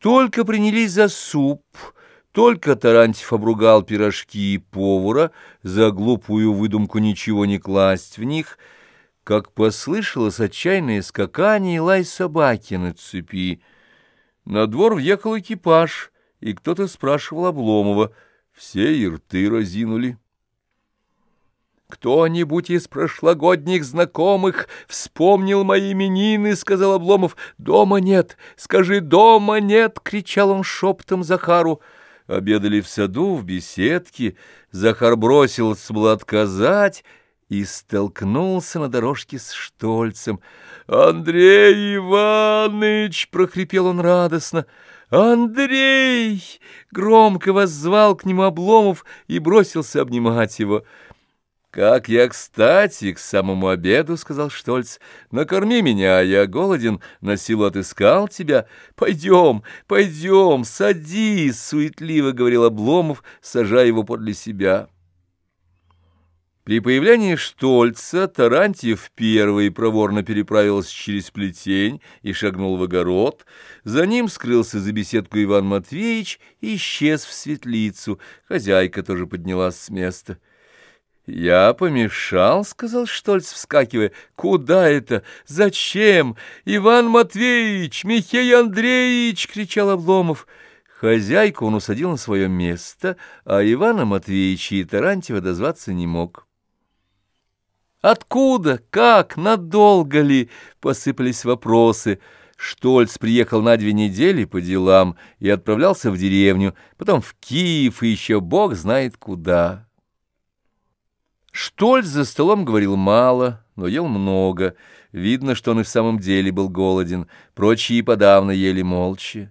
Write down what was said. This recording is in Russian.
Только принялись за суп, только Тарантьев обругал пирожки и повара за глупую выдумку ничего не класть в них, как послышалось отчаянное скакание и лай собаки на цепи. На двор въехал экипаж, и кто-то спрашивал Обломова. Все и рты разинули. «Кто-нибудь из прошлогодних знакомых вспомнил мои именины?» — сказал Обломов. «Дома нет! Скажи, дома нет!» — кричал он шептом Захару. Обедали в саду, в беседке. Захар бросился было отказать и столкнулся на дорожке с Штольцем. «Андрей Иваныч!» — прохрипел он радостно. «Андрей!» — громко воззвал к нему Обломов и бросился обнимать его. «Как я кстати к самому обеду», — сказал Штольц. «Накорми меня, я голоден, на силу отыскал тебя. Пойдем, пойдем, садись», — суетливо говорил Обломов, сажая его подле себя. При появлении Штольца Тарантьев первый проворно переправился через плетень и шагнул в огород. За ним скрылся за беседку Иван Матвеевич и исчез в светлицу. Хозяйка тоже поднялась с места. «Я помешал», — сказал Штольц, вскакивая. «Куда это? Зачем? Иван Матвеевич! Михей Андреевич!» — кричал Обломов. Хозяйку он усадил на свое место, а Ивана Матвеевича и Тарантьева дозваться не мог. «Откуда? Как? Надолго ли?» — посыпались вопросы. Штольц приехал на две недели по делам и отправлялся в деревню, потом в Киев и еще бог знает куда. Штольц за столом говорил мало, но ел много. Видно, что он и в самом деле был голоден, прочие подавно ели молча.